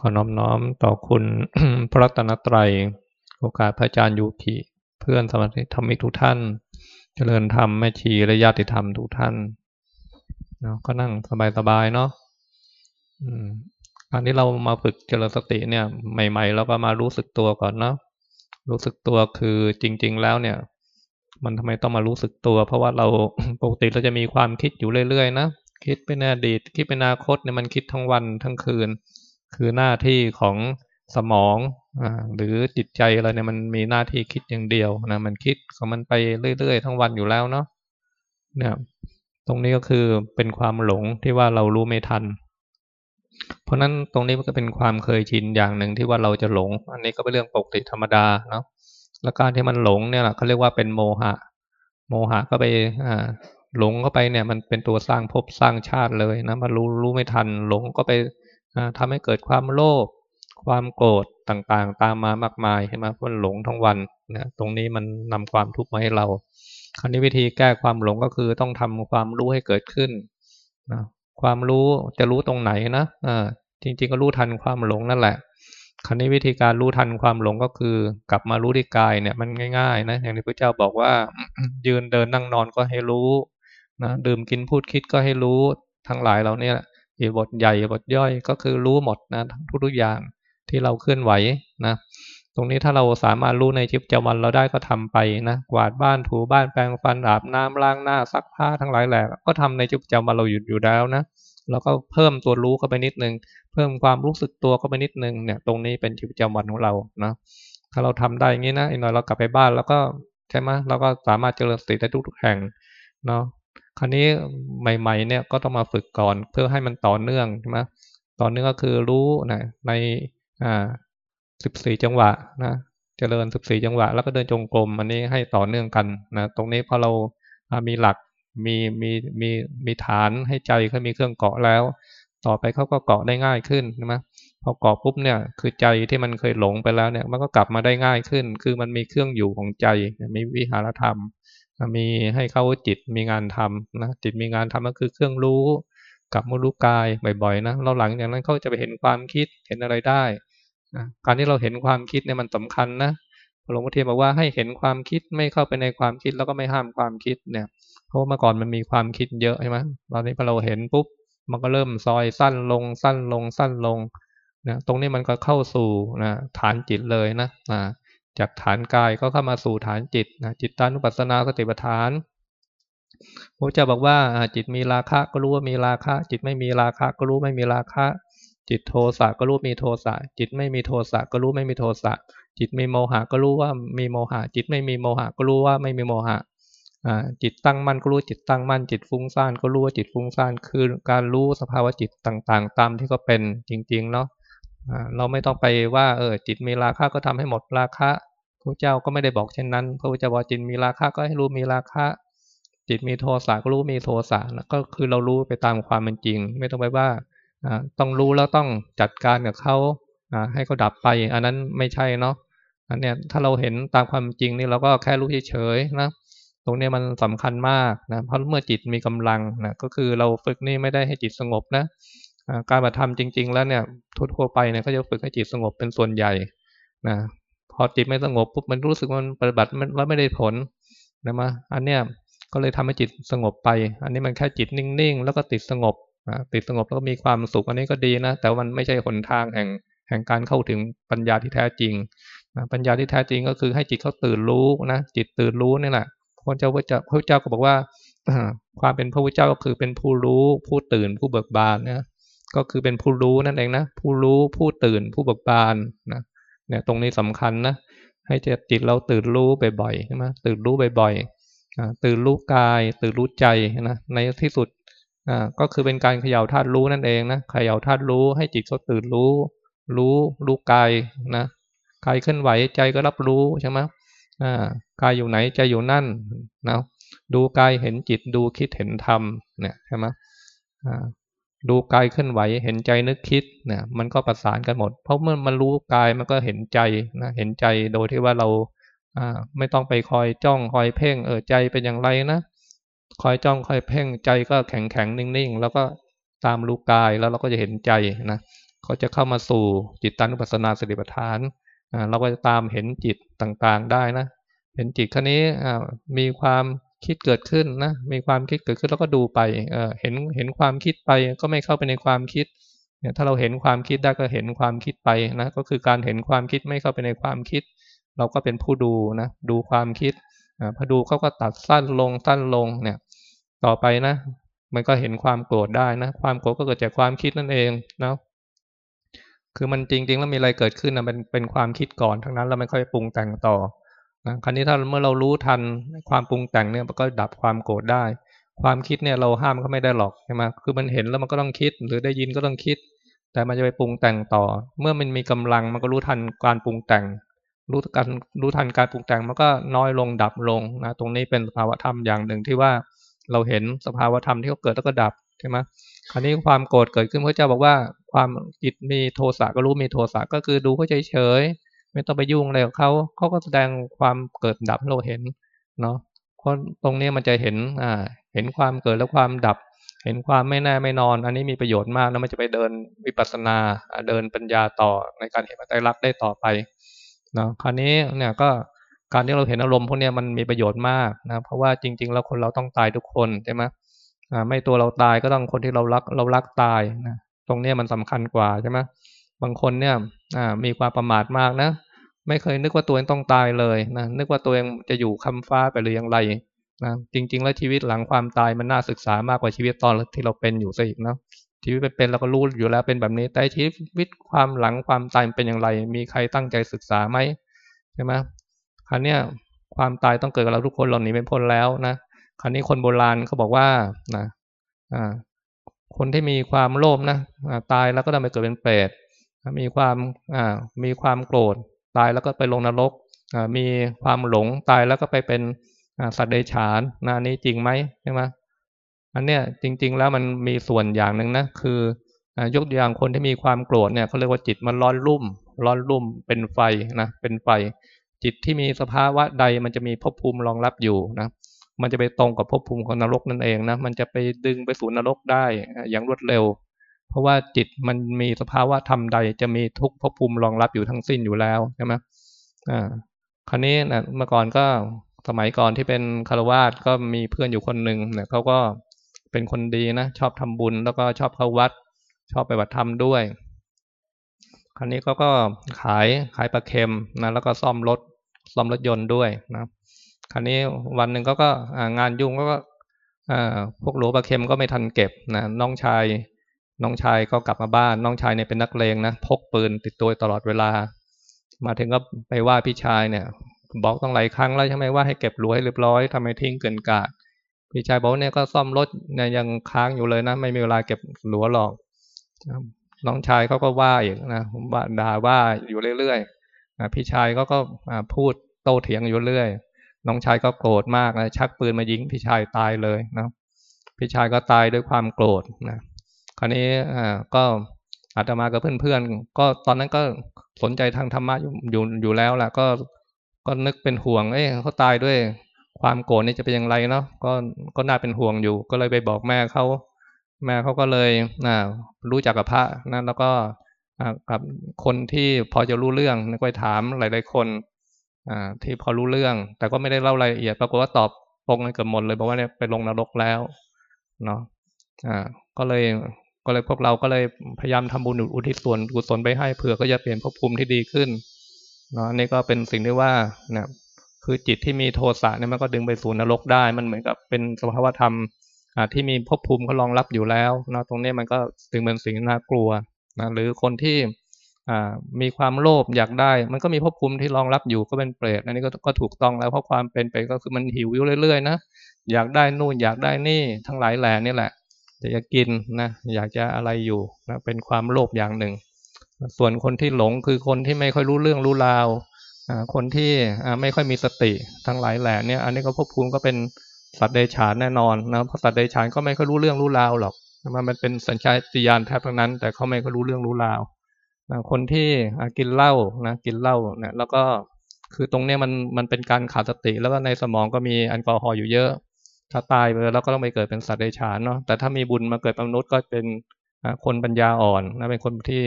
ขอน้อมน้อมต่อคุณพระตนตรัย โอกาสพระอาจารย์ยูกิเพื่อนสมาธิธรรมิกทุกท่าน เจริญธรรมแม่ชีและญาติธรรมทุกท่านเนาะก็นั่งสบายๆเนาะการที่เรามาฝึกเจริญสติเนี่ย ใหม่ ๆ เราก็มารู้สึกตัวก่อนเนาะรู้สึกตัวคือจริง ๆ แล้วเนี่ย มันทำไมต้องมารู้สึกตัว เพราะว่าเราปกติเราจะมีความคิดอยู่เรื่อยๆนะคิดเป็นอดีตคิดเป็นอนาคตเนี่ยมันคิดทั้งวันทั้งคืน คือหน้าที่ของสมองอหรือจิตใจอะไรเนี่ยมันมีหน้าที่คิดอย่างเดียวนะมันคิดของมันไปเรื่อยๆ ทั้งวันอยู่แล้วเนาะเนี่ยตรงนี้ก็คือเป็นความหลงที่ว่าเรารู้ไม่ทัน เพราะนั้นตรงนี้มันก็เป็นความเคยชินอย่างหนึ่งที่ว่าเราจะหลง อันนี้ก็เป็นเรื่องปกติธรรมดาเนาะแล้วการที่มันหลงเนี่ยแหละเขาเรียกว่าเป็นโมหะ โมหะก็ไปอ่าหลงเข้าไปเนี่ย มันเป็นตัวสร้างภพสร้างชาติเลยนะมารู้รู้ไม่ทัน หลงก็ไป ทำให้เกิดความโลภความโกรธต่างๆ ตามมามากมายใช่ไหมเพราะหลงทั้งวันนะตรงนี้มันนำความทุกข์มาให้เรา คราวนี้วิธีแก้ความหลงก็คือต้องทำความรู้ให้เกิดขึ้นนะความรู้จะรู้ตรงไหนนะอ่าจริง ๆ ก็รู้ทันความหลงนั่นแหละ คราวนี้วิธีการรู้ทันความหลงก็คือ กลับมารู้ที่กายเนี่ยมันง่ายๆนะอย่างที่พระเจ้าบอกว่า ยืนเดินนั่งนอนก็ให้รู้นะดื่มกินพูดคิดก็ให้รู้ทั้งหลายเราเนี่ย บทใหญ่บทย่อยก็คือรู้หมดนะทุกทุกอย่างที่เราเคลื่อนไหวนะตรงนี้ถ้าเราสามารถรู้ในชีวิตประจำวันเราได้ก็ทำไปนะกวาดบ้านถูบ้านแปรงฟันอาบน้ำล้างหน้าซักผ้าทั้งหลายแหละก็ทำในชีวิตประจำวันเราหยุดอยู่แล้วนะแล้วก็เพิ่มตัวรู้เข้าไปนิดนึง เพิ่มความรู้สึกตัวเข้าไปนิดนึงเนี่ย ตรงนี้เป็นชีวิตประจำวันของเรานะถ้าเราทำได้อย่างนี้นะอีกหน่อยเรากลับไปบ้านแล้วก็ใช่ไหมเราก็สามารถเจริญสติได้ทุกๆแห่งเนาะ คราวนี้ใหม่ ๆ เนี่ยก็ต้องมาฝึกก่อนเพื่อให้มันต่อเนื่องใช่ไหมต่อเนื่องก็คือรู้นะในอ่าสิบสี่จังหวะนะเจริญสิบสี่จังหวะ แล้วก็เดินจงกรมอันนี้ให้ต่อเนื่องกันนะตรงนี้พอเรามีหลักมีมีมีมีฐานให้ใจเขามีเครื่องเกาะแล้ว ต่อไปเขาก็เกาะได้ง่ายขึ้นนะพอเกาะปุ๊บเนี่ยคือใจที่มันเคยหลงไปแล้วเนี่ย มันก็กลับมาได้ง่ายขึ้น คือมันมีเครื่องอยู่ของใจมีวิหารธรรม มีให้เข้าจิตมีงานทำนะจิตมีงานทำก็คือเครื่องรู้กับมรู้กายบ่อยๆนะเราหลังจากนั้นเขาจะไปเห็นความคิดเห็นอะไรได้นะการที่เราเห็นความคิดเนี่ยมันสำคัญนะหลวงพ่อเทียนบอกว่าให้เห็นความคิดไม่เข้าไปในความคิดแล้วก็ไม่ห้ามความคิดเนี่ยเพราะเมื่อก่อนมันมีความคิดเยอะใช่ไหมตอนนี้พอเราเห็นปุ๊บมันก็เริ่มซอยสั้นลงสั้นลงสั้นลงนะตรงนี้มันก็เข้าสู่นะฐานจิตเลยนะนะ จากฐานกายก็เข้ามาสู่ฐานจิตนะจิตตานุปัสสนาสติปัฏฐานพระเจ้าบอกว่าจิตมีราคะก็รู้ว่ามีราคะ จิตไม่มีราคะก็รู้ไม่มีราคะ จิตโทสะก็รู้มีโทสะจิตไม่มีโทสะก็รู้ไม่มีโทสะจิตมีโมหะก็รู้ว่ามีโมหะ จิตไม่มีโมหะก็รู้ว่าไม่มีโมหะจิตตั้งมั่นก็รู้จิตตั้งมั่นจิตฟุ้งซ่านก็รู้ว่าจิตฟุ้งซ่านคือการรู้สภาวะจิตต่างๆ ตามที่ก็เป็นจริงๆเนาะ เราไม่ต้องไปว่าเออจิตมีราคะก็ทำให้หมดราคะพระเจ้าก็ไม่ได้บอกเช่นนั้น พระพุทธเจ้าบอกจิตมีราคะก็ให้รู้มีราคะ จิตมีโทสะก็รู้มีโทสะนะก็คือเรารู้ไปตามความเป็นจริง ไม่ต้องไปว่าต้องรู้แล้วต้องจัดการกับเขาให้เขาดับไป อันนั้นไม่ใช่เนาะอันเนี้ยถ้าเราเห็นตามความจริงนี่เราก็แค่รู้เฉยๆนะตรงนี้มันสำคัญมากนะเพราะเมื่อจิตมีกำลังนะก็คือเราฝึกนี่ไม่ได้ให้จิตสงบนะ การปฏิธรรมจริง ๆ แล้วเนี่ยทั่วไปเนี่ยก็จะฝึกให้จิตสงบเป็นส่วนใหญ่นะพอจิตไม่สงบปุ๊บมันรู้สึกมันปฏิบัติแล้วไม่ได้ผลนะมาอันเนี้ยก็เลยทำให้จิตสงบไป อันนี้มันแค่จิตนิ่งๆ แล้วก็ติดสงบติดสงบแล้วก็มีความสุขอันนี้ก็ดีนะ แต่มันไม่ใช่หนทางแห่งแห่งการเข้าถึงปัญญาที่แท้จริง ปัญญาที่แท้จริงก็คือให้จิตเขาตื่นรู้นะ จิตตื่นรู้นี่แหละพระเจ้าพระเจ้าพระเจ้าก็บอกว่าความเป็นพระพุทธเจ้าก็คือเป็นผู้รู้ผู้ตื่นผู้เบิกบานนะ ก็คือเป็นผู้รู้นั่นเองนะ ผู้รู้ผู้ตื่นผู้เบิกบานนะเนี่ยตรงนี้สำคัญนะให้จิตเราตื่นรู้บ่อยๆใช่ไหมตื่นรู้บ่อยๆตื่นรู้กาย ตื่นรู้ใจนะในที่สุดก็คือเป็นการเขย่าธาตุรู้นั่นเองนะเขย่าธาตุรู้ให้จิตเขาตื่นรู้ รู้รู้กายนะกายเคลื่อนไหวใจก็รับรู้ใช่ไหมกายอยู่ไหนใจอยู่นั่นนะดูกายเห็นจิตดูคิดเห็นธรรมเนี่ยใช่ไหม ดูกายเคลื่อนไหว เห็นใจนึกคิดเนี่ยมันก็ประสานกันหมด เพราะเมื่อมันรู้กายมันก็เห็นใจนะเห็นใจโดยที่ว่าเราไม่ต้องไปคอยจ้องคอยเพ่งเออใจเป็นอย่างไรนะคอยจ้องคอยเพ่งใจก็แข็งแข็งนิ่งๆ แล้วก็ตามรู้กายแล้วเราก็จะเห็นใจนะเขาจะเข้ามาสู่จิตตานุปัสสนาสติปัฏฐานเราก็จะตามเห็นจิตต่างๆได้นะ เห็นจิตครั้นี้มีความ คิดเกิดขึ้นนะ มีความคิดเกิดขึ้นแล้วก็ดูไปเห็นเห็นความคิดไปก็ไม่เข้าไปในความคิดเนี่ยถ้าเราเห็นความคิดได้ก็เห็นความคิดไปนะก็คือการเห็นความคิดไม่เข้าไปในความคิด เราก็เป็นผู้ดูนะดูความคิดพอดูเขาก็ตัดสั้นลงสั้นลงเนี่ย ต่อไปนะ มันก็เห็นความโกรธได้นะ ความโกรธก็เกิดจากความคิดนั่นเองนะคือมันจริงๆแล้วมีอะไรเกิดขึ้นนะเป็นเป็นความคิดก่อนทั้งนั้นแล้วไม่ค่อยปรุงแต่งต่อ นะครั้นี้ถ้าเมื่อเรารู้ทันความปรุงแต่งเนี่ยมันก็ดับความโกรธได้ ความคิดเนี่ยเราห้ามก็ไม่ได้หรอกใช่ไหมคือมันเห็นแล้วมันก็ต้องคิด หรือได้ยินก็ต้องคิด แต่มันจะไปปรุงแต่งต่อ เมื่อมันมีกำลังมันก็รู้ทันการปรุงแต่ง รู้การรู้ทันการปรุงแต่งมันก็น้อยลงดับลงนะตรงนี้เป็นสภาวธรรมอย่างหนึ่งที่ว่าเราเห็นสภาวธรรมที่เขาเกิดแล้วก็ดับใช่ไหมคราวนี้ความโกรธเกิดขึ้นพระเจ้าบอกว่า ความจิตมีโทสะก็รู้มีโทสะก็คือดูเขาเฉยๆ ไม่ต้องไปยุ่งอะไรกับเขาเขาก็แสดงความเกิดดับให้เราเห็นเนาะตรงนี้มันจะเห็นอ่าเห็นความเกิดและความดับ เห็นความไม่แน่ไม่นอน อันนี้มีประโยชน์มากแล้วมันจะไปเดินวิปัสสนาเดินปัญญาต่อในการเห็นไตรลักษณ์ได้ต่อไปเนาะคราวนี้เนี่ยก็การที่เราเห็นอารมณ์พวกนี้มันมีประโยชน์มากนะเพราะว่าจริง ๆ แล้วคนเราต้องตายทุกคนใช่ไหมอ่าไม่ตัวเราตายก็ต้องคนที่เรารักเรารักตายนะตรงนี้มันสำคัญกว่าใช่ไหม บางคนเนี่ยมีความประมาทมากนะ ไม่เคยนึกว่าตัวเองต้องตายเลยนะนึกว่าตัวเองจะอยู่คำฟ้าไปหรือย่างไรนะจริง ๆ แล้วชีวิตหลังความตายมันน่าศึกษามากกว่าชีวิตตอนที่เราเป็นอยู่ซะอีกนะชีวิตเป็นเราก็รู้อยู่แล้วเป็นแบบนี้ แต่ชีวิตความหลังความตายเป็นอย่างไร มีใครตั้งใจศึกษาไหมใช่ไหมครั้นี้ความตายต้องเกิดกับเราทุกคนเราหนีไม่พ้นแล้วนะคราวนี้คนโบราณเขาบอกว่านะอ่าคนที่มีความโลภนะตายแล้วก็ต้องไปเกิดเป็นเปรต มีความมีความโกรธตายแล้วก็ไปลงนรก มีความหลงตายแล้วก็ไปเป็นสัตว์เดรัจฉานนะนี้จริงไหมใช่ไหมอันเนี้ยจริง ๆ แล้วมันมีส่วนอย่างหนึ่งนะคือยกตัวอย่างคนที่มีความโกรธเนี่ยเขาเรียกว่าจิตมันร้อนรุ่ม ร้อนรุ่มเป็นไฟนะเป็นไฟ จิตที่มีสภาวะใดมันจะมีภพภูมิรองรับอยู่นะมันจะไปตรงกับภพภูมิของนรกนั่นเองนะมันจะไปดึงไปสู่นรกได้อย่างรวดเร็ว เพราะว่าจิตมันมีสภาวะธรรมใด จะมีทุกภพภูมิรองรับอยู่ทั้งสิ้นอยู่แล้วใช่ไหมอ่าคราวนี้นะเมื่อก่อนก็สมัยก่อนที่เป็นคารวาสก็มีเพื่อนอยู่คนหนึ่งเนี่ยเขาก็เป็นคนดีนะชอบทำบุญแล้วก็ชอบเข้าวัด ชอบไปวัดธรรมด้วย คราวนี้เขาก็ขายขายปลาเค็มนะแล้วก็ซ่อมรถซ่อมรถยนต์ด้วยนะคราวนี้วันหนึ่งก็ก็งานยุ่งก็พวกหลวงปลาเค็มก็ไม่ทันเก็บนะน้องชาย น้องชายก็กลับมาบ้าน น้องชายเนี่ยเป็นนักเลงนะพกปืนติดตัวตลอดเวลา มาถึงก็ไปว่าพี่ชายเนี่ย บอกต้องหลายครั้งแล้วใช่ไหมว่าให้เก็บหลวให้เรียบร้อยทำไมทิ้งเกินกาดพี่ชายบอกเนี่ยก็ซ่อมรถเนี่ยยังค้างอยู่เลยนะ ไม่มีเวลาเก็บหลวหรอกน้องชายเขาก็ว่าอีกนะว่าด่าว่าอยู่เรื่อยๆพี่ชายเขาก็พูดโต้เถียงอยู่เรื่อยน้องชายก็โกรธมากนะชักปืนมายิงพี่ชายตายเลยนะพี่ชายก็ตายด้วยความโกรธนะ คราวนี้อ่าก็อาตมากับเพื่อนๆก็ตอนนั้นก็สนใจทางธรรมะอยู่อยู่อยู่แล้วแหละก็ก็นึกเป็นห่วง เอ้เขาตายด้วยความโกรธนี่จะเป็นอย่างไรเนาะก็ก็น่าเป็นห่วงอยู่ ก็เลยไปบอกแม่เขาแม่เขาก็เลยอ่ารู้จักกับพระนะแล้วก็กับคนที่พอจะรู้เรื่องก็ไปถามหลาย ๆ คนที่พอรู้เรื่อง แต่ก็ไม่ได้เล่ารายละเอียดปรากฏว่าตอบตรงกันเกือบหมดเลยบอกว่าเนี่ยไปลงนรกแล้วเนาะอ่าก็เลย ก็เลยพวกเราก็เลยพยายามทำบุญอุทิศส่วนกุศลไปให้เผื่อก็จะเปลี่ยนภพภูมิที่ดีขึ้นเนาะนี่ก็เป็นสิ่งที่ว่าเนี่ยคือจิตที่มีโทสะเนี่ยมันก็ดึงไปสู่นรกได้ มันเหมือนกับเป็นสภาวธรรมที่มีภพภูมิเขารองรับอยู่แล้วเนาะตรงนี้มันก็ถึงเป็นสิ่งน่ากลัวนะหรือคนที่มีความโลภอยากได้ มันก็มีภพภูมิที่รองรับอยู่ก็เป็นเปรตอันนี้ก็ก็ถูกต้องแล้วเพราะความเป็นไปก็คือมันหิวอยู่เรื่อยๆนะอยากได้นู่นอยากได้นี่ทั้งหลายแหล่นี่แหละ จะจะกินนะอยากจะอะไรอยู่นะเป็นความโลภอย่างหนึ่ง ส่วนคนที่หลงคือคนที่ไม่ค่อยรู้เรื่องรู้ราวคนที่ไม่ค่อยมีสติทั้งหลายแหล่เนี่ยอันนี้ก็ภพภูมิก็เป็นสัตว์เดชานแน่นอนนะเพราะสัตว์เดชานก็ไม่ค่อยรู้เรื่องรู้ราวหรอกมันเป็นสัญชาตญาณแทบทั้งนั้น แต่เขาไม่ค่อยรู้เรื่องรู้ราวนะคนที่กินเหล้านะกินเหล้าเนี่ยแล้วก็คือตรงเนี้ยมันมันเป็นการขาดสติ แล้วก็ในสมองก็มีแอลกอฮอล์อยู่เยอะ ถ้าตายไปแล้วก็ต้องไปเกิดเป็นสัตว์เดรัจฉานเนาะแต่ถ้ามีบุญมาเกิดเป็นมนุษย์ก็เป็นคนปัญญาอ่อนนะเป็นคนที่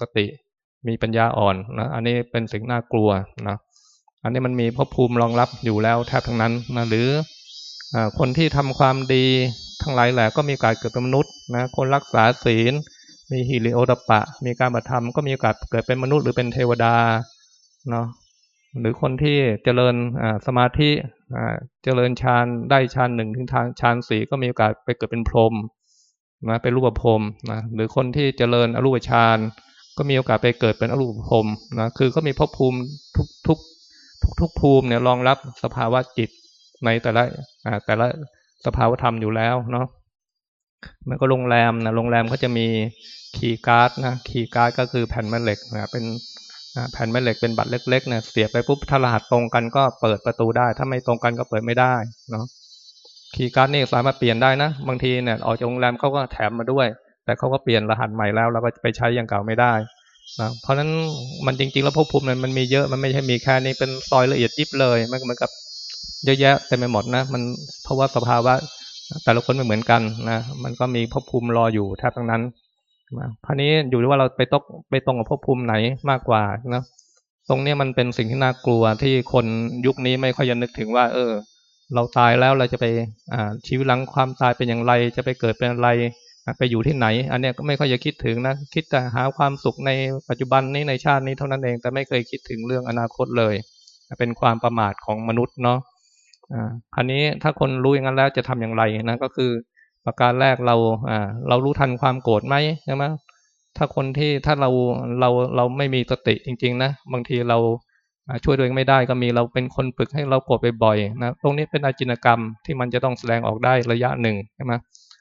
สติมีปัญญาอ่อนนะอันนี้เป็นสิ่งน่ากลัวนะอันนี้มันมีภพภูมิรองรับอยู่แล้วแทบทั้งนั้นนะหรือคนที่ทำความดีทั้งหลายแหละก็มีโอกาสเกิดเป็นมนุษย์นะคนรักษาศีล มีฮิริโอตปะ มีการบัตธรรมก็มีโอกาสเกิดเป็นมนุษย์หรือเป็นเทวดาเนาะ หรือคนที่เจริญสมาธิเจริญฌานได้ฌานหนึ่งถึงทางฌานสี่ก็มีโอกาสไปเกิดเป็นพรหมนะเป็นรูปพรหมนะหรือคนที่เจริญอรูปฌานก็มีโอกาสไปเกิดเป็นอรูปพรหมนะคือก็มีภพภูมิทุกทุกทุกทุกภูมิเนี่ยรองรับสภาวะจิตในแต่ละแต่ละสภาวธรรมอยู่แล้วเนาะมันก็โรงแรมนะโรงแรมก็จะมี key card นะ key card ก็คือแผ่นแม่เหล็กนะเป็น แผ่นแม่เหล็กเป็นบัตรเล็กๆเนี่ยเสียบไปปุ๊บถ้ารหัสตรงกันก็เปิดประตูได้ ถ้าไม่ตรงกันก็เปิดไม่ได้เนาะคีย์การ์ดนี่สามารถเปลี่ยนได้นะบางทีเนี่ยออกจากโรงแรมเขาก็แถมมาด้วย แต่เขาก็เปลี่ยนรหัสใหม่แล้วเราก็ไปใช้อย่างเก่าไม่ได้นะเพราะฉะนั้นมันจริงๆแล้วภพภูมิมันมีเยอะมันไม่ใช่มีแค่นี้เป็นซอยละเอียดยิบเลยมันเหมือนกับเยอะแยะเต็มไปหมดนะ มันเพราะว่าสภาวะแต่ละคนไม่เหมือนกันนะมันก็มีภพภูมิรออยู่แทบทั้งนั้น คราวนี้อยู่ที่ว่าเราไปตกไปตรงกับภพภูมิไหนมากกว่านะตรงนี้มันเป็นสิ่งที่น่ากลัวที่คนยุคนี้ไม่ค่อยจะนึกถึงว่า เออ เราตายแล้วเราจะไปอ่าชีวิตหลังความตายเป็นอย่างไร จะไปเกิดเป็นอะไรไปอยู่ที่ไหน อันนี้ก็ไม่ค่อยจะคิดถึงนะ คิดแต่หาความสุขในปัจจุบันนี้ในชาตินี้เท่านั้นเอง แต่ไม่เคยคิดถึงเรื่องอนาคตเลย เป็นความประมาทของมนุษย์เนาะอ่าคราวนี้ถ้าคนรู้อย่างนั้นแล้วจะทำอย่างไรนะก็คือ ประการแรกเราอ่าเรารู้ทันความโกรธไหมใช่ไหมถ้าคนที่ถ้าเราเราเราไม่มีสติจริง ๆ นะบางทีเราช่วยตัวเองไม่ได้ก็มีเราเป็นคนฝึกให้เราโกรธบ่อยๆนะตรงนี้เป็นอาจินกรรมที่มันจะต้องแสดงออกได้ระยะหนึ่งใช่ไหม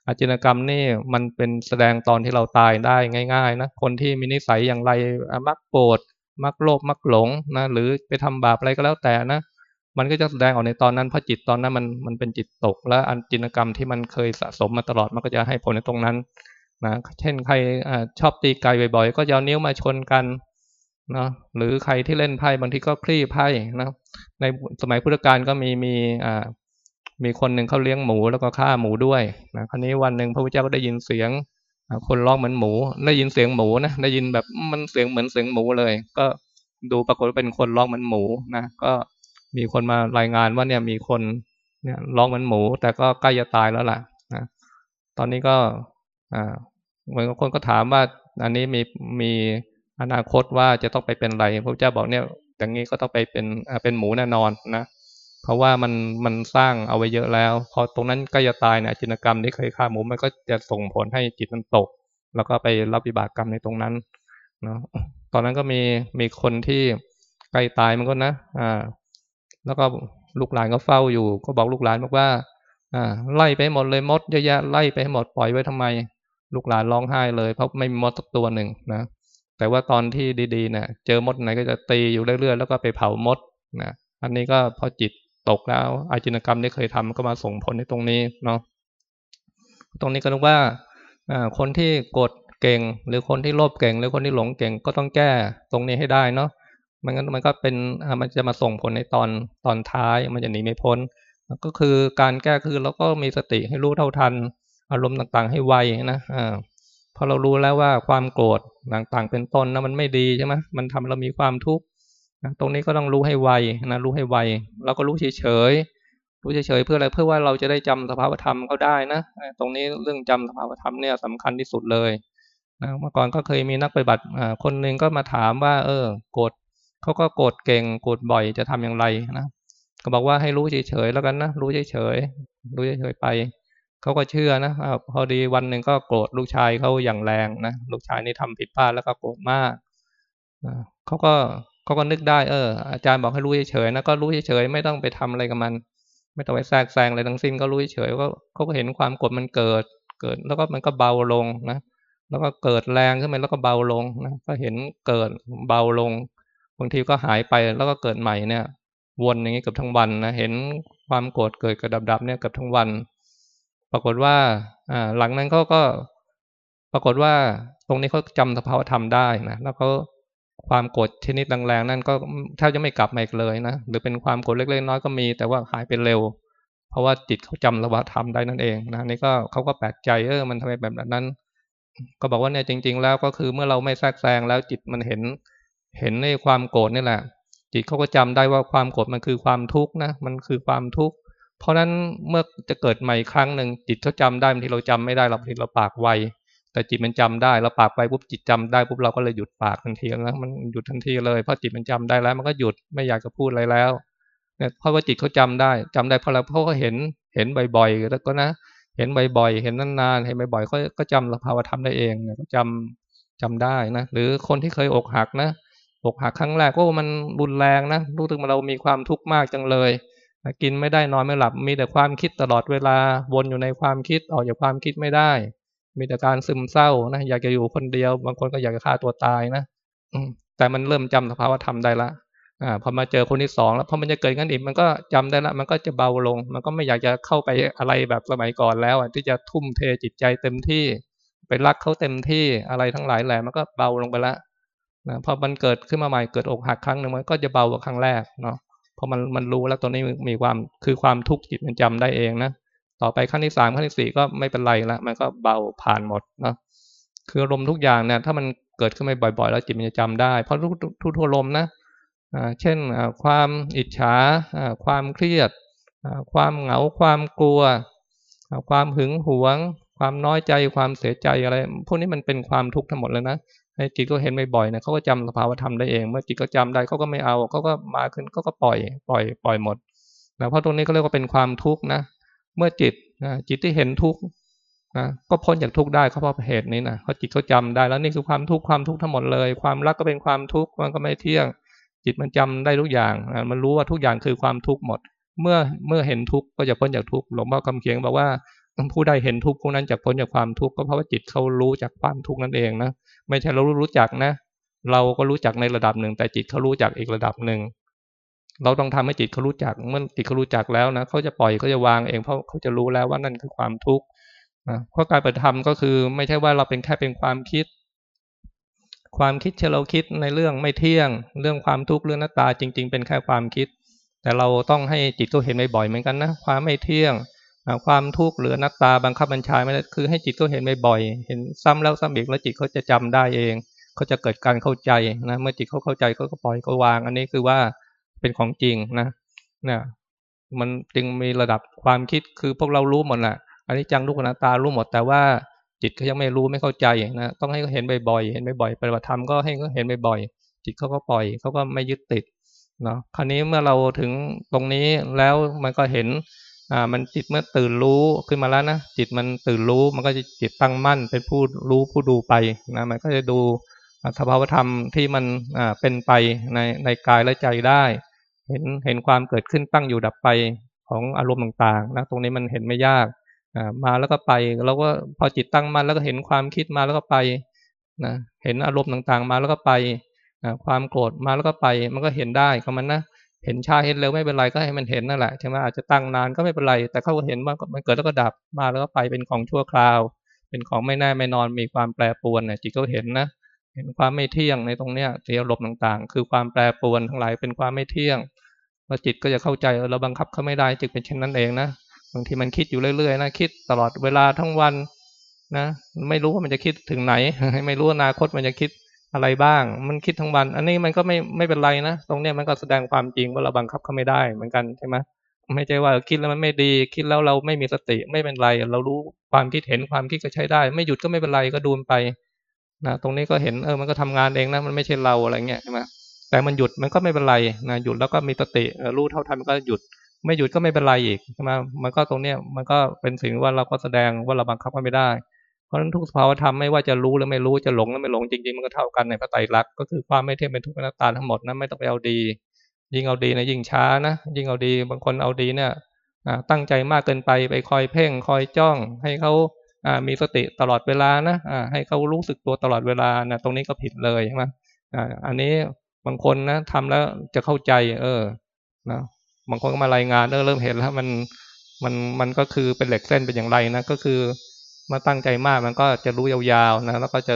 อาจินกรรมนี่มันเป็นแสดงตอนที่เราตายได้ง่าย ๆ นะคนที่มีนิสัยอย่างไรมักโกรธมักโลภมักหลงนะหรือไปทำบาปอะไรก็แล้วแต่นะ มันก็จะแสดงออกในตอนนั้นเพราะจิตตอนนั้นมันมันเป็นจิตตก และอันจินกรรมที่มันเคยสะสมมาตลอดมันก็จะให้ผลในตรงนั้นนะเช่นใครอชอบตีไก่บ่อยๆ ก็จะเอานิ้วมาชนกันเนาะหรือใครที่เล่นไพ่บางทีก็คลี่ไพ่นะในสมัยพุทธกาลก็มีมีอ่ามีคนหนึ่งเขาเลี้ยงหมูแล้วก็ฆ่าหมูด้วยนะคราวนี้วันหนึ่งพระพุทธเจ้าก็ได้ยินเสียงคนร้องเหมือนหมู ได้ยินเสียงหมูนะได้ยินแบบมันเสียงเหมือนเสียงหมูเลย ก็ดูปรากฏว่าเป็นคนร้องเหมือนหมูนะก็ มีคนมารายงานว่าเนี่ยมีคนเนี่ยร้องเหมือนหมู แต่ก็ใกล้จะตายแล้วล่ะนะตอนนี้ก็อ่าเหมือนคนก็ถามว่าอันนี้มีมีอนาคตว่าจะต้องไปเป็นอะไรพระเจ้าบอกเนี่ยอย่างนี้ก็ต้องไปเป็นเป็นหมูแน่นอนนะเพราะว่ามันมันสร้างเอาไว้เยอะแล้ว พอตรงนั้นใกล้จะตายเนี่ยจินกรรมที่เคยฆ่าหมูมันก็จะส่งผลให้จิตมันตก แล้วก็ไปรับวิบากกรรมในตรงนั้นเนาะตอนนั้นก็มีมีคนที่ใกล้ตายมันก็นะอ่า แล้วก็ลูกหลานก็เฝ้าอยู่ ก็บอกลูกหลานบอกว่าอ่าไล่ไปหมดเลยมดเยอะแยะไล่ไปหมดปล่อยไว้ทำไม ลูกหลานร้องไห้เลย เพราะไม่มีมดสักตัวหนึ่งนะแต่ว่าตอนที่ดีๆเนี่ยเจอมดไหนก็จะตีอยู่เรื่อยๆแล้วก็ไปเผามดนะอันนี้ก็พอจิตตกแล้วอาจินกรรมที่เคยทำก็มาส่งผลในตรงนี้เนาะตรงนี้ก็นึกว่าคนที่กดเก่ง หรือคนที่โลภเก่ง หรือคนที่หลงเก่งก็ต้องแก้ตรงนี้ให้ได้เนาะ มันก็มันก็เป็นมันจะมาส่งผลในตอนตอนท้ายมันจะหนีไม่พ้น ก็คือการแก้คือเราก็มีสติให้รู้เท่าทัน อารมณ์ต่างๆ ให้ไวนะอ่าพอเรารู้แล้วว่าความโกรธต่างๆ เป็นต้นนะมันไม่ดีใช่ไหมมันทำเรามีความทุกข์ตรงนี้ก็ต้องรู้ให้ไวนะรู้ให้ไวเราก็รู้เฉยๆรู้เฉยๆเพื่ออะไรเพื่อว่าเราจะได้จำสภาวธรรมเขาได้นะตรงนี้เรื่องจำสภาวธรรมเนี่ยสำคัญที่สุดเลยนะเมื่อก่อนก็เคยมีนักปฏิบัติคนหนึ่งก็มาถามว่า เออโกรธ เขาก็โกรธเก่งโกรธบ่อยจะทำอย่างไรนะก็บอกว่าให้รู้เฉยๆแล้วกันนะรู้เฉยๆรู้เฉยๆไปเขาก็เชื่อนะพอดีวันหนึ่งก็โกรธลูกชายเขาอย่างแรงนะลูกชายนี่ทำผิดพลาดแล้วก็โกรธมากเขาก็เขาก็นึกได้เออ อาจารย์บอกให้รู้เฉยๆนะก็รู้เฉยๆไม่ต้องไปทำอะไรกับมัน ไม่ต้องไปแทรกแซงอะไรทั้งสิ้นก็รู้เฉยๆก็เขาก็เห็นความโกรธมันเกิดเกิด แล้วก็มันก็เบาลงนะแล้วก็เกิดแรงขึ้นมาแล้วก็เบาลงนะก็เห็นเกิดเบาลง บางทีก็หายไปแล้วก็เกิดใหม่เนี่ย วนอย่างนี้เกือบทั้งวันนะเห็นความโกรธเกิดกับดับๆเนี่ยเกือบทั้งวัน ปรากฏว่าอ่าหลังนั้นเขาก็ปรากฏว่าตรงนี้เขาจำสภาวธรรมได้นะแล้วก็ความโกรธชนิดแรงๆนั่นก็แทบจะไม่กลับมาอีกเลยนะหรือเป็นความโกรธเล็กๆน้อยก็มี แต่ว่าหายไปเร็ว เพราะว่าจิตเขาจำสภาวธรรมได้นั่นเองนะนี่ก็เขาก็แปลกใจเออมันทำไมแบบนั้น ก็บอกว่าเนี่ยจริง ๆ แล้วก็คือเมื่อเราไม่แทรกแซงแล้วจิตมันเห็น เห็นในความโกรธนี่แหละ จิตเขาก็จำได้ว่าความโกรธมันคือความทุกข์นะมันคือความทุกข์เพราะนั้นเมื่อจะเกิดใหม่ครั้งหนึ่งจิตเขาจำได้บางทีเราจำไม่ได้เราบางทีเราปากไวแต่จิตมันจำได้เราปากไปปุ๊บจิตจำได้ปุ๊บเราก็เลยหยุดปากทันทีแล้วมันหยุดทันทีเลยเพราะจิตมันจำได้แล้ว มันก็หยุดไม่อยากจะพูดอะไรแล้วเนี่ยเพราะว่าจิตเขาจำได้จำได้เพราะเราเพราะเขาเห็นเห็นบ่อยๆแล้วก็นะเห็นบ่อยๆเห็นนานๆเห็นบ่อยๆก็จำสภาวธรรมได้เองเนี่ยก็จำจำได้นะหรือคนที่เคยอกหักนะ อกหักครั้งแรกก็มันรุนแรงนะรู้สึกเรามีความทุกข์มากจังเลย กินไม่ได้นอนไม่หลับ มีแต่ความคิดตลอดเวลาวนอยู่ในความคิดออกจากความคิดไม่ได้ มีแต่การซึมเศร้านะอยากจะอยู่คนเดียว บางคนก็อยากจะฆ่าตัวตายนะแต่มันเริ่มจำสภาวะธรรมได้ละอ่าพอมาเจอคนที่สองแล้วพอมันจะเกิดงั้นอีกมันก็จำได้ละ มันก็จะเบาลง มันก็ไม่อยากจะเข้าไปอะไรแบบสมัยก่อนแล้วที่จะทุ่มเทจิตใจเต็มที่ ไปรักเขาเต็มที่อะไรทั้งหลายแหละมันก็เบาลงไปละ นะพอมันเกิดขึ้นมาใหม่เกิดอกหักครั้งหนึ่งมันก็จะเบากว่าครั้งแรกเนาะพอมันมันรู้แล้วตัวนี้มีความคือความทุกข์จิตมันจำได้เองนะต่อไปขั้นที่สามขั้นที่สี่ก็ไม่เป็นไรละมันก็เบาผ่านหมดเนาะคืออารมณ์ทุกอย่างเนี่ยถ้ามันเกิดขึ้นมาบ่อย ๆ แล้วจิตมันจะจำได้ เพราะทุกทุกทุกลมนะเช่นความอิจฉาความเครียด ความเหงาความกลัว ความหึงหวง ความน้อยใจความเสียใจอะไร พวกนี้มันเป็นความทุกข์ทั้งหมดเลยนะ ให้จิตก็เห็นบ่อยๆนี่ยเขาก็จำสภาวธรรมได้เอง เมื่อจิตก็จำได้เขาก็ไม่เอาเขาก็มาขึ้นเขาก็ปล่อย ปล่อย ปล่อยหมดนะเพราะตรงนี้ก็เรียกว่าเป็นความทุกข์นะ เมื่อจิตนะจิตที่เห็นทุกข์นะก็พ้นจากทุกข์ได้เขาเพราะเหตุนี้นะเพราะจิตเขาจาได้แล้วนี่คือความทุกข์ความทุกข์ทั้งหมดเลย ความรักก็เป็นความทุกข์มันก็ไม่เที่ยง จิตมันจำได้ทุกอย่างมันรู้ว่าทุกอย่างคือความทุกข์หมด เมื่อเมื่อเห็นทุกข์ก็จะพ้นจากทุกข์หลวงพ่อคำเขียงบอกว่าผู้ใดเห็นทุกข์ผู้นั้นจะพ้นจากความทุกข์ก็เพราะว่าจิตเขารู้จากความทุกข์นั่นเองนะ ไม่ใช่เรารู้จักนะ เราก็รู้จักในระดับหนึ่ง แต่จิตเขารู้จักอีกระดับหนึ่ง เราต้องทำให้จิตเขารู้จัก เมื่อจิตเขารู้จักแล้วนะเขาจะปล่อยเขาจะวางเองเพราะเขาจะรู้แล้วว่านั่นคือความทุกข์นะเพราะการปฏิธรรมก็คือ ไม่ใช่ว่าเราเป็นแค่เป็นความคิด ความคิดที่เราคิดในเรื่องไม่เที่ยง เรื่องความทุกข์เรื่องหน้าตาจริง ๆ เป็นแค่ความคิด แต่เราต้องให้จิตเขาเห็นบ่อยๆเหมือนกันนะความไม่เที่ยง ความทุกข์หรือนักตาบังคับบัญชาไม่ได้คือให้จิตเขาเห็นบ่อยๆเห็นซ้ำแล้วซ้ำอีกแล้วจิตเขาจะจำได้เองเขาจะเกิดการเข้าใจนะเมื่อจิตเขาเข้าใจเขาก็ปล่อยก็วาง อันนี้คือว่าเป็นของจริงนะเนี่ยมันจึงมีระดับความคิดคือพวกเรารู้หมดแหละอันนี้จังลูกนาตารู้หมด แต่ว่าจิตเขายังไม่รู้ไม่เข้าใจนะต้องให้เขาเห็นบ่อยๆเห็นบ่อยๆปฏิบัติธรรมก็ให้เขาเห็นบ่อยๆจิตเขาก็ปล่อยเขาก็ไม่ยึดติดเนาะคราวนี้เมื่อเราถึงตรงนี้แล้วมันก็เห็น อ่ามันจิตเมื่อตื่นรู้ขึ้นมาแล้วนะจิตมันตื่นรู้มันก็จะจิตตั้งมั่นเป็นผู้รู้ผู้ดูไปนะมันก็จะดูสภาวธรรมที่มันอ่าเป็นไปในในกายและใจได้ เห็นเห็นความเกิดขึ้นตั้งอยู่ดับไปของอารมณ์ต่างๆนะตรงนี้มันเห็นไม่ยากอ่ามาแล้วก็ไปแล้วก็พอจิตตั้งมั่นแล้วก็เห็นความคิดมาแล้วก็ไปนะเห็นอารมณ์ต่างๆ มาแล้วก็ไปความโกรธมาแล้วก็ไปมันก็เห็นได้ของมันนะ เห็นชาเห็นเร็วไม่เป็นไรก็ให้มันเห็นนั่นแหละใช่ไหมอาจจะตั้งนานก็ไม่เป็นไร แต่เขาเห็นว่ามันเกิดแล้วก็ดับมาแล้วก็ไปเป็นของชั่วคราว เป็นของไม่แน่ไม่นอนมีความแปรปรวนเนี่ยจิตก็เห็นนะ เห็นความไม่เที่ยงในตรงเนี้ยเสียลบต่างๆ คือความแปรปรวนทั้งหลายเป็นความไม่เที่ยงแล้วจิตก็จะเข้าใจเราบังคับเขาไม่ได้จึงเป็นเช่นนั้นเองนะบางทีมันคิดอยู่เรื่อยๆนะคิดตลอดเวลาทั้งวันนะ ไม่รู้ว่ามันจะคิดถึงไหน ไม่รู้อนาคตมันจะคิด อะไรบ้าง มันคิดทั้งวัน อันนี้มันก็ไม่ไม่เป็นไรนะตรงเนี้ยมันก็แสดงความจริงว่าเราบังคับเขาไม่ได้เหมือนกันใช่ไหมไม่ใช่ว่าคิดแล้วมันไม่ดี คิดแล้วเราไม่มีสติไม่เป็นไร เรารู้ความคิดเห็นความคิดก็ใช้ได้ ไม่หยุดก็ไม่เป็นไรก็ดูมไปนะตรงนี้ก็เห็นเออมันก็ทำงานเองนะมันไม่ใช่เราอะไรเงี้ยใช่ไหมแต่มันหยุดมันก็ไม่เป็นไรนะหยุดแล้วก็มีสติรู้เท่าทันก็หยุด ไม่หยุดก็ไม่เป็นไรอีกใช่ไหมมันก็ตรงเนี้ยมันก็เป็นสิ่งว่าเราก็แสดงว่าเราบังคับมันไม่ได้ เพราะฉะนั้นทุกสภาวธรรมไม่ว่าจะรู้หรือไม่รู้จะหลงหรือไม่หลงจริงๆมันก็เท่ากันในพระไตรลักษณ์ก็คือความไม่เที่ยงเป็นทุกข์เป็นนัตตาทั้งหมดนะไม่ต้องไปเอาดี ยิ่งเอาดีนะยิ่งช้านะยิ่งเอาดีบางคนเอาดีเนี่ยตั้งใจมากเกินไปไปคอยเพ่งคอยจ้อง ให้เขามีสติตลอดเวลานะให้เขารู้สึกตัวตลอดเวลานะตรงนี้ก็ผิดเลยใช่ไหมอันนี้บางคนนะทำแล้วจะเข้าใจ เออนะบางคนก็มารายงานเริ่มเห็นแล้วมันมันมันก็คือเป็นเหล็กเส้นเป็นอย่างไรนะก็คือ มาตั้งใจมากมันก็จะรู้ยาวๆนะแล้วก็จะ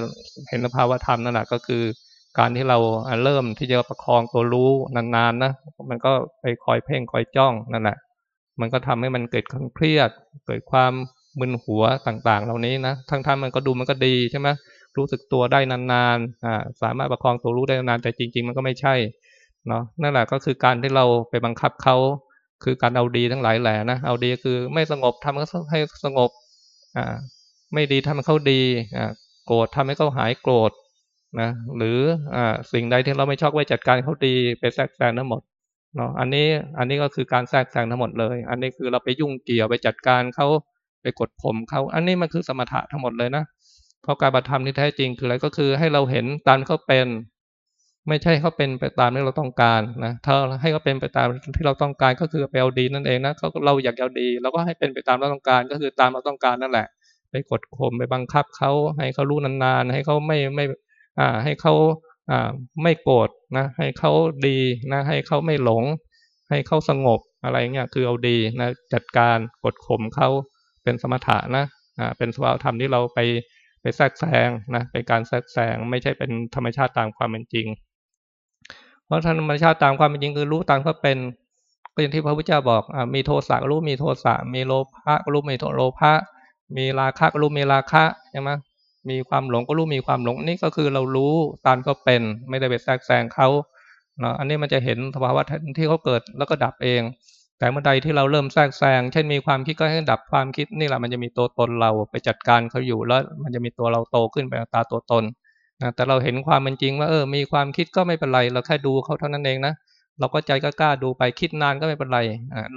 เห็นภาวะธรรมนั่นแหละก็คือการที่เราเริ่มที่จะประคองตัวรู้นานๆนะมันก็ไปคอยเพ่งคอยจ้องนั่นแหละมันก็ทำให้มันเกิดความเครียด เกิดความมึนหัวต่างๆ เหล่านี้นะทั้งๆมันก็ดูมันก็ดีใช่ไหมรู้สึกตัวได้นานๆอ่าสามารถประคองตัวรู้ได้นานแต่จริง ๆ มันก็ไม่ใช่เนาะนั่นแหละก็คือการที่เราไปบังคับเขาคือการเอาดีทั้งหลายแหล่นะเอาดีคือไม่สงบทำให้สงบอ่า ไม่ดีทำให้เขาดีโกรธทำให้เขาหายโกรธนะหรืออสิ่งใดที่เราไม่ชอบไว้จัดการเขาดีไปแทรกแซงทั้งหมดเนาะอันนี้อันนี้ก็คือการแทรกแซงทั้งหมดเลย อันนี้คือเราไปยุ่งเกี่ยวไปจัดการเขาไปกดข่มเขาอันนี้มันคือสมถะทั้งหมดเลยนะเพราะการบัตธรรมที่แท้จริงคืออะไรก็คือให้เราเห็นตามเขาเป็น ไม่ใช่เขาเป็นไปตามที่เราต้องการนะถ้าให้เขาเป็นไปตามที่เราต้องการก็คือไปเอาดีนั่นเองนะเขาเราอยากเอาดีเราก็ให้เป็นไปตามเราต้องการก็คือตามเราต้องการนั่นแหละ ไปกดข่มไปบังคับเขาให้เขารู้นานๆ ให้เขาไม่ไม่อ่าให้เขาอ่าไม่โกรธนะ ให้เขาดีนะ ให้เขาไม่หลง ให้เขาสงบอะไรเงี้ยคือเอาดีนะจัดการกดข่มเขาเป็นสมถะนะอ่าเป็นสภาวธรรมที่เราไปไปแทรกแซงนะเป็นการแทรกแซงไม่ใช่เป็นธรรมชาติตามความเป็นจริง เพราะธรรมชาติตามความเป็นจริงคือรู้ตามเขาเป็นก็อย่างที่พระพุทธเจ้าบอกอมีโทสะรู้มีโทสะมีโลภะรู้มีโลภะ มีราคะก็รู้มีราคะใช่ไหมมีความหลงก็รู้มีความหลงนี่ก็คือเรารู้ตามก็เป็น ไม่ได้ไปแทรกแซงเขาเนาะอันนี้มันจะเห็นสภาวะที่เขาเกิดแล้วก็ดับเอง แต่เมื่อใดที่เราเริ่มแทรกแซงเช่นมีความคิดก็ให้ดับความคิดนี่แหละมันจะมีตัวตนเราไปจัดการเขาอยู่แล้ว มันจะมีตัวเราโตขึ้นไปตาตัวตนนะแต่เราเห็นความเป็นจริงว่าเออ มีความคิดก็ไม่เป็นไร เราแค่ดูเขาเท่านั้นเองนะเราก็ใจก็กล้าดูไปคิดนานก็ไม่เป็นไร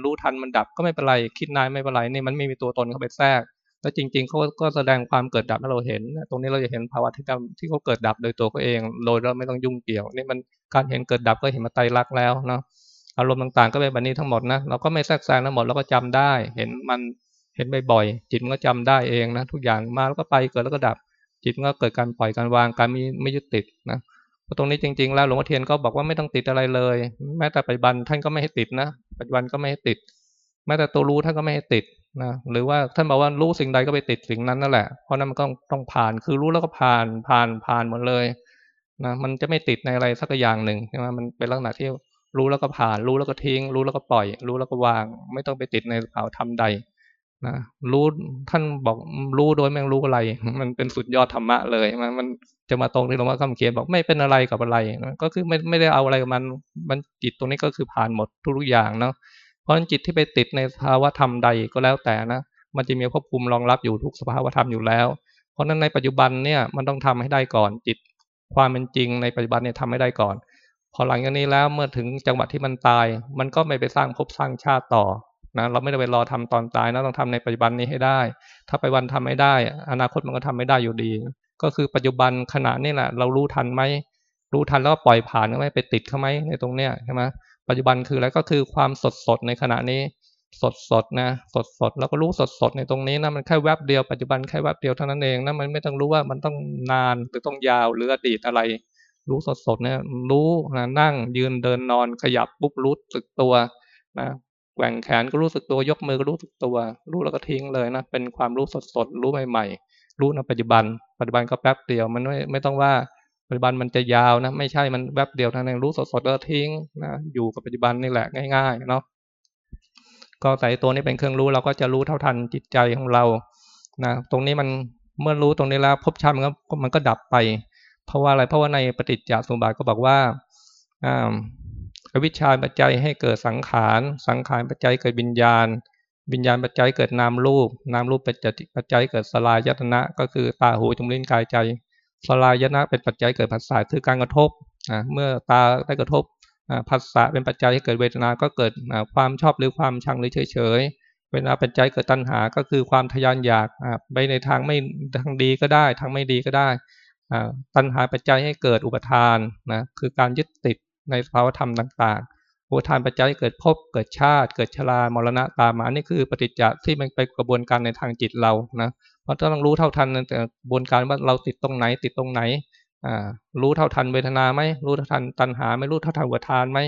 รู้ทันมันดับก็ไม่เป็นไร คิดนานไม่เป็นไรนี่มันไม่มีตัวตนเข้าไปแทรก แล้วจริงๆเขาก็แสดงความเกิดดับให้เราเห็น ตรงนี้เราจะเห็นภาวะที่ที่เขาเกิดดับโดยตัวเขาเอง โดยเราไม่ต้องยุ่งเกี่ยว นี่มันการเห็นเกิดดับก็เห็นมาไตรลักษณ์แล้วเนาะ อารมณ์ต่างๆ ก็เป็นแบบนี้ทั้งหมดนะ เราก็ไม่แทรกแซงทั้งหมดเราก็จำได้ เห็นมัน เห็นบ่อยๆ จิตมันก็จำได้เองนะ ทุกอย่างมาแล้วก็ไป เกิดแล้วก็ดับ จิตมันก็เกิดการปล่อยการวาง การไม่ไม่ยึดติดนะเพราะตรงนี้จริง ๆ แล้วหลวงพ่อเทียนก็บอกว่าไม่ต้องติดอะไรเลย แม้แต่ปัจจุบันท่านก็ไม่ให้ติดนะ ปัจจุบันก็ไม่ให้ติด แม้แต่ตัวรู้ท่านก็ไม่ให้ติด นะหรือว่าท่านบอกว่ารู้สิ่งใดก็ไปติดสิ่งนั้นนั่นแหละเพราะนั้นมันก็ต้องผ่านคือรู้แล้วก็ผ่านผ่านผ่านหมดเลยนะมันจะไม่ติดในอะไรสักอย่างหนึ่งใช่ไหมมันเป็นลักษณะที่รู้แล้วก็ผ่าน รู้แล้วก็ทิ้ง รู้แล้วก็ปล่อย รู้แล้วก็วาง ไม่ต้องไปติดในเผาทำใดนะรู้ท่านบอกรู้โดยไม่รู้อะไร มันเป็นสุดยอดธรรมะเลยมันมันจะมาตรงที่หลวงพ่อคำเขียนบอกไม่เป็นอะไรกับอะไรก็คือไม่ไม่ได้เอาอะไรกับมัน มันจิตตรงนี้ก็คือผ่านหมดทุกอย่างเนาะ เพราะจิตที่ไปติดในสภาวะธรรมใดก็แล้วแต่นะ มันจะมีภพภูมิรองรับอยู่ทุกสภาวะธรรมอยู่แล้ว เพราะนั้นในปัจจุบันเนี่ยมันต้องทำให้ได้ก่อนจิต ความเป็นจริงในปัจจุบันเนี่ยทำให้ได้ก่อน พอหลังจากนี้แล้วเมื่อถึงจังหวะที่มันตาย มันก็ไม่ไปสร้างภพสร้างชาติต่อนะเราไม่ได้ไปรอทำตอนตายนะต้องทำในปัจจุบันนี้ให้ได้ ถ้าไปวันทำไม่ได้ อนาคตมันก็ทำไม่ได้อยู่ดี ก็คือปัจจุบันขณะนี้แหละเรารู้ทันไหมรู้ทันแล้วปล่อยผ่านไหมไปติดเขาไหมในตรงเนี้ยใช่ไหม ปัจจุบันคืออะไรก็คือความสดสดในขณะนี้สดสดนะสดสดแล้วก็รู้สดสดในตรงนี้นะมันแค่แวบเดียวปัจจุบันแค่แวบเดียวเท่านั้นเองนะมันไม่ต้องรู้ว่ามันต้องนานหรือต้องยาวหรืออดีตอะไร รู้สดสดเนี่ยรู้นะนั่งยืนเดินนอนขยับปุ๊บรู้สึกตัวนะแกว่งแขนก็รู้สึกตัวยกมือก็รู้สึกตัว รู้แล้วก็ทิ้งเลยนะเป็นความรู้สดสดรู้ใหม่ ๆ รู้ในปัจจุบัน ปัจจุบันก็แป๊บเดียวมันไม่ไม่ต้องว่า ปัจจุบันมันจะยาวนะ ไม่ใช่มันแวบเดียวทางนึงรู้สดๆแล้วทิ้งนะอยู่กับปัจจุบันนี่แหละง่าย ๆ เนาะก็ใส่ตัวนี้เป็นเครื่องรู้เราก็จะรู้เท่าทันจิตใจของเรานะตรงนี้มันเมื่อรู้ตรงนี้แล้วพบชาติมันก็มันก็ดับไป เพราะว่าอะไรเพราะว่าในปฏิจจสมุปบาทก็บอกว่าอ่าวิชาปัจจัยให้เกิดสังขารสังขารปัจจัยเกิดวิญญาณวิญญาณปัจจัยเกิดนามรูปนามรูปปัจจัยปัจจัยเกิดสลายตนะ ก็คือตาหูจมูกลิ้นกายใจ สลายนะเป็นปัจจัยเกิดผัสสะคือการกระทบเมื่อตาได้กระทบผัสสะเป็นปัจจัยให้เกิดเวทนา ก็เกิดความชอบหรือความชังหรือเฉยๆเวลาปัจจัยเกิดตัณหาก็คือความทยานอยากไปในทางไม่ทางดีก็ได้ทางไม่ดีก็ได้ตัณหาปัจจัยให้เกิดอุปทานนะคือการยึดติดในสภาวธรรมต่าง ๆอุทานปัจจัยเกิดภพเกิดชาติ เกิดชรามรณะตามมานี่คือปฏิจจที่มันไปกระบวนการในทางจิตเรานะเพราะต้องรู้เท่าทันแต่กระบวนการว่าเราติดตรงไหน ติดตรงไหนอ่ารู้เท่าทันเวทนาไหมรู้เท่าทันตัณหาไม่รู้เท่าทันอุปทานไหม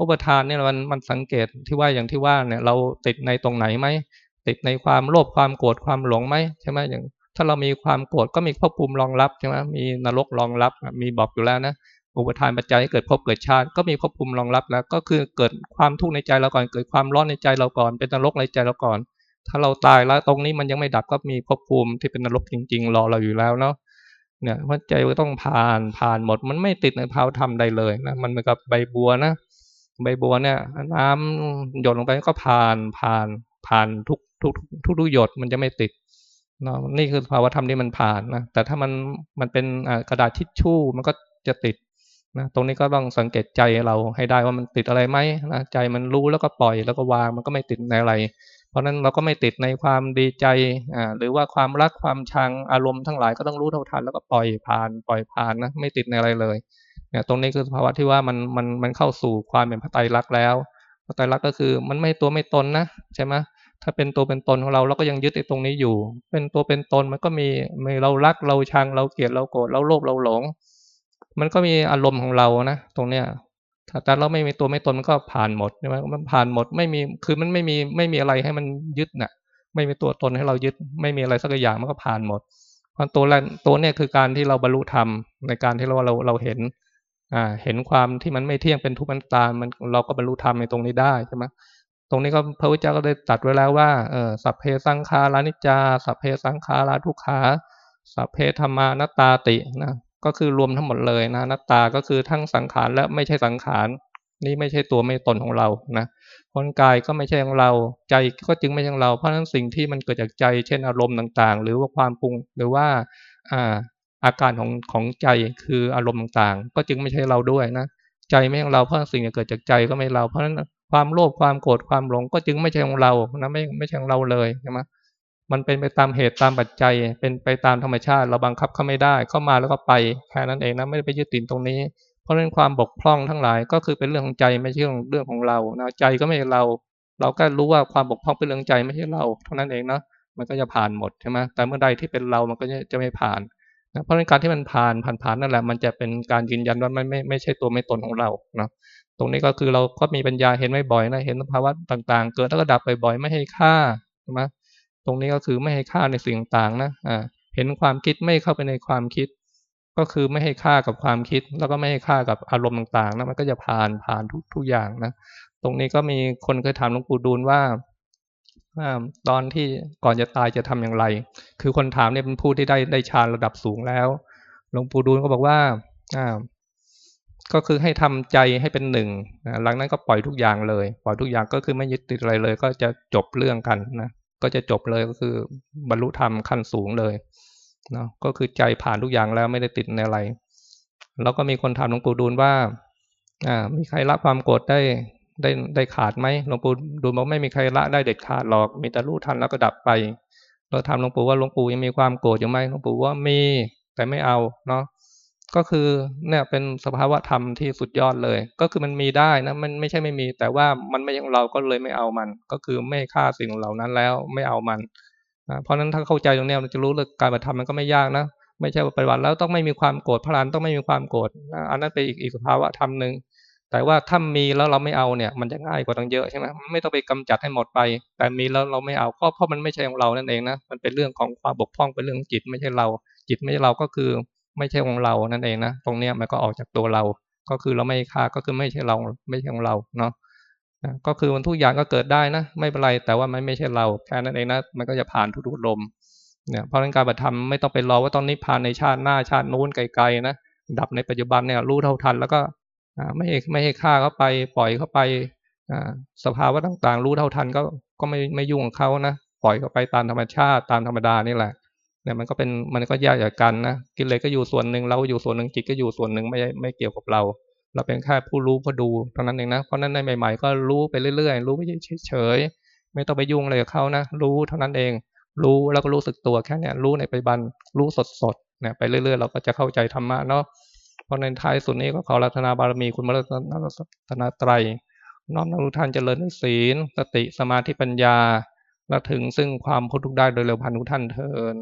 อุปทานเนี่ยมันมันสังเกตที่ว่าอย่างที่ว่าเนี่ยเราติดในตรงไหนไหมติดในความโลภความโกรธความหลงไหมใช่ไหมอย่างถ้าเรามีความโกรธก็มีภพภูมิรองรับใช่ไหมมีนรกรองรับมีบอกอยู่แล้วนะ อุปทานปัจจัยให้เกิดภพเกิดชาติ ก็มีภพภูมิรองรับแล้ว ก็คือเกิดความทุกข์ในใจเราก่อน เกิดความร้อนในใจเราก่อน เป็นนรกในใจเราก่อน ถ้าเราตายแล้วตรงนี้มันยังไม่ดับก็มีภพภูมิที่เป็นนรกจริง ๆ รอเราอยู่แล้วเนาะเนี่ยพระใจก็ต้องผ่านผ่านหมด มันไม่ติดในภาวธรรมใดเลยนะมันเหมือนกับใบบัวนะใบบัวเนี่ย น้ำหยดลงไปก็ผ่านผ่านผ่านทุกทุกทุกทุกหยดมันจะไม่ติดเนาะนี่คือภาวธรรมที่มันผ่านนะแต่ถ้ามันมันเป็นกระดาษทิชชู่มันก็จะติด นะตรงนี้ก็ต้องสังเกตใจเราให้ได้ว่ามันติดอะไรไหมนะใจมันรู้แล้วก็ปล่อยแล้วก็วางมันก็ไม่ติดในอะไร เพราะนั้นเราก็ไม่ติดในความดีใจอ่าหรือว่าความรักความชังอารมณ์ทั้งหลายก็ต้องรู้เท่าทันแล้วก็ปล่อยผ่านปล่อยผ่านนะไม่ติดในอะไรเลยเนี่ยตรงนี้คือภาวะที่ว่ามันมันมันเข้าสู่ความเป็นพระไตรลักษณ์แล้วพระไตรลักษณ์ก็คือมันไม่ตัวไม่ตนนะใช่ไหมถ้าเป็นตัวเป็นตนของเราเราก็ยังยึดไอ้ตรงนี้อยู่ เป็นตัวเป็นตนมันก็มีมีเรารักเราชังเราเกลียดเราโกรธเราโลภเราหลง มันก็มีอารมณ์ของเรานะตรงเนี้ยถ้าแต่เราไม่มีตัวไม่ตนมันก็ผ่านหมดใช่ไหมมันผ่านหมดไม่มีคือมันไม่มีไม่มีอะไรให้มันยึดน่ะ ไม่มีตัวตนให้เรายึด ไม่มีอะไรสักอย่างมันก็ผ่านหมดเพราะตัวแรกตัวเนี้ยคือการที่เราบรรลุธรรมในการที่เราเราเราเห็นอ่าเห็นความที่มันไม่เที่ยงเป็นทุกข์มันตามันเราก็บรรลุธรรมในตรงนี้ได้ใช่ไหมตรงนี้ก็พระพุทธเจ้าก็ได้ตัดไว้แล้วว่าเออสัพเพสังขารานิจจา สัพเพสังขาราทุกขา สัพเพธรรมานัตตาตินะ ก็คือรวมทั้งหมดเลยนะนัตตาก็คือทั้งสังขารและไม่ใช่สังขาร นี่ไม่ใช่ตัวไม่ตนของเรานะคนกายก็ไม่ใช่ของเรา ใจก็จึงไม่ใช่ของเรา เพราะฉะนั้นสิ่งที่มันเกิดจากใจ เช่นอารมณ์ต่างๆ หรือว่าความปรุงหรือว่าอ่าอาการของของใจคืออารมณ์ต่างๆ ก็จึงไม่ใช่เราด้วยนะใจไม่ใช่ของเราเพราะสิ่งที่เกิดจากใจก็ไม่เรา เพราะฉะนั้นความโลภความโกรธความหลงก็จึงไม่ใช่ของเรานะไม่ไม่ใช่ของเราเลยใช่ไหม มันเป็นไปตามเหตุตามปัจจัย เป็นไปตามธรรมชาติ เราบังคับเขาไม่ได้ เข้ามาแล้วก็ไปแค่นั้นเองนะไม่ได้ไปยึดติดตรงนี้ เพราะฉะนั้นความบกพร่องทั้งหลายก็คือเป็นเรื่องของใจไม่ใช่เรื่องของเรานะใจก็ไม่ใช่เรา เราก็รู้ว่าความบกพร่องเป็นเรื่องใจไม่ใช่เรา เท่านั้นเองนะมันก็จะผ่านหมดใช่ไหมแต่เมื่อใดที่เป็นเรามันก็จะไม่ผ่านนะเพราะในการที่มันผ่านผ่านผ่านนั่นแหละ มันจะเป็นการยืนยันว่าไม่ไม่ไม่ใช่ตัวไม่ตนของเราเนาะตรงนี้ก็คือเราก็มีปัญญาเห็นไม่บ่อยนะเห็นภาวะต่าง ๆ เกิดแล้วก็ดับบ่อยๆไม่ให้ค่าใช่ไหม ตรงนี้ก็คือไม่ให้ค่าในสิ่งต่างๆนะอ่าเห็นความคิดไม่เข้าไปในความคิด ก็คือไม่ให้ค่ากับความคิด แล้วก็ไม่ให้ค่ากับอารมณ์ต่างๆนะมันก็จะผ่านผ่านทุกทุกอย่างนะตรงนี้ก็มีคนเคยถามหลวงปู่ดูลว่าตอนที่ก่อนจะตายจะทำอย่างไร คือคนถามเนี่ยเป็นผู้ที่ได้ได้ฌานระดับสูงแล้ว หลวงปู่ดูลก็บอกว่าอ่าก็คือให้ทำใจให้เป็นหนึ่งหลังนั้นก็ปล่อยทุกอย่างเลย ปล่อยทุกอย่างก็คือไม่ยึดติดอะไรเลย ก็จะจบเรื่องกันนะ ก็จะจบเลยก็คือบรรลุธรรมขั้นสูงเลยเนาะก็คือใจผ่านทุกอย่างแล้วไม่ได้ติดในอะไร แล้วก็มีคนถามหลวงปู่ดูลว่าอ่ามีใครละความโกรธได้ได้ได้ขาดไหมหลวงปู่ดูลบอกไม่มีใครละได้เด็ดขาดหรอก มีแต่รู้ทันแล้วก็ดับไป เราถามหลวงปู่ว่าหลวงปู่ยังมีความโกรธอยู่ไหมหลวงปู่ว่ามีแต่ไม่เอาเนาะ ก็คือเนี่ยเป็นสภาวะธรรมที่สุดยอดเลย ก็คือมันมีได้นะมันไม่ใช่ไม่มี แต่ว่ามันไม่ยังเราก็เลยไม่เอามัน ก็คือไม่ฆ่าสิ่งเหล่านั้นแล้วไม่เอามันนะเพราะนั้นถ้าเข้าใจตรงนี้เราจะรู้เลยการปฏิธรรมมันก็ไม่ยากนะไม่ใช่ปฏิบัติแล้วต้องไม่มีความโกรธพระรานต้องไม่มีความโกรธอันนั้นเป็นอีกอีกสภาวะธรรมหนึ่งแต่ว่าถ้ามีแล้วเราไม่เอาเนี่ย มันจะง่ายกว่าตั้งเยอะใช่ไหมไม่ต้องไปกำจัดให้หมดไป แต่มีแล้วเราไม่เอาก็เพราะมันไม่ใช่ของเรานั่นเองนะมันเป็นเรื่องของความบกพร่องเป็นเรื่องจิตไม่ใช่เรา จิตไม่ใช่เราก็คือ ไม่ใช่ของเรานั่นเองนะตรงเนี้ยมันก็ออกจากตัวเรา ก็คือเราไม่ฆ่าก็คือไม่ใช่เราไม่ใช่ของเราเนาะก็คือมันทุกอย่างก็เกิดได้นะ ไม่เป็นไรแต่ว่ามันไม่ใช่เราแค่นั้นเองนะมันก็จะผ่านทุกๆลมเนี่ยเพราะนั้นการปฏิธรรมไม่ต้องไปรอว่าตอนนี้ผ่านในชาติหน้าชาตินู้นไกลๆนะดับในปัจจุบันเนี่ยรู้เท่าทันแล้วก็ไม่ไม่ให้ฆ่าเขาไปปล่อยเขาไปสภาวะต่างๆ รู้เท่าทันก็ก็ไม่ไม่ยุ่งกับเขานะปล่อยเขาไปตามธรรมชาติตามธรรมดานี่แหละ นี่ยมันก็เป็นมันก็แยกจากกันนะกิเลสก็อยู่ส่วนหนึ่งเราอยู่ส่วนหนึ่งจิตก็อยู่ส่วนหนึ่งไม่ไม่เกี่ยวกับเรา เราเป็นแค่ผู้รู้ผู้ดูเท่านั้นเองนะเพราะนั้นในใหม่ ๆ ก็รู้ไปเรื่อยๆ รู้ไปเฉยๆไม่ต้องไปยุ่งอะไรกับเขานะ รู้เท่านั้นเอง รู้แล้วก็รู้สึกตัวแค่นี้รู้ในปัจจุบันรู้สดๆเนี่ยไปเรื่อยๆ เราก็จะเข้าใจธรรมะเนาะเพราะในท้ายสุดนี้ก็ขอรัตนาบารมีคุณมรตนาไตรน้อมนำทุกท่านเจริญศีลสติสมาธิปัญญาและถึงซึ่งความพ้นทุกข์ได้โดยเร็วพันทุกท่านเทิน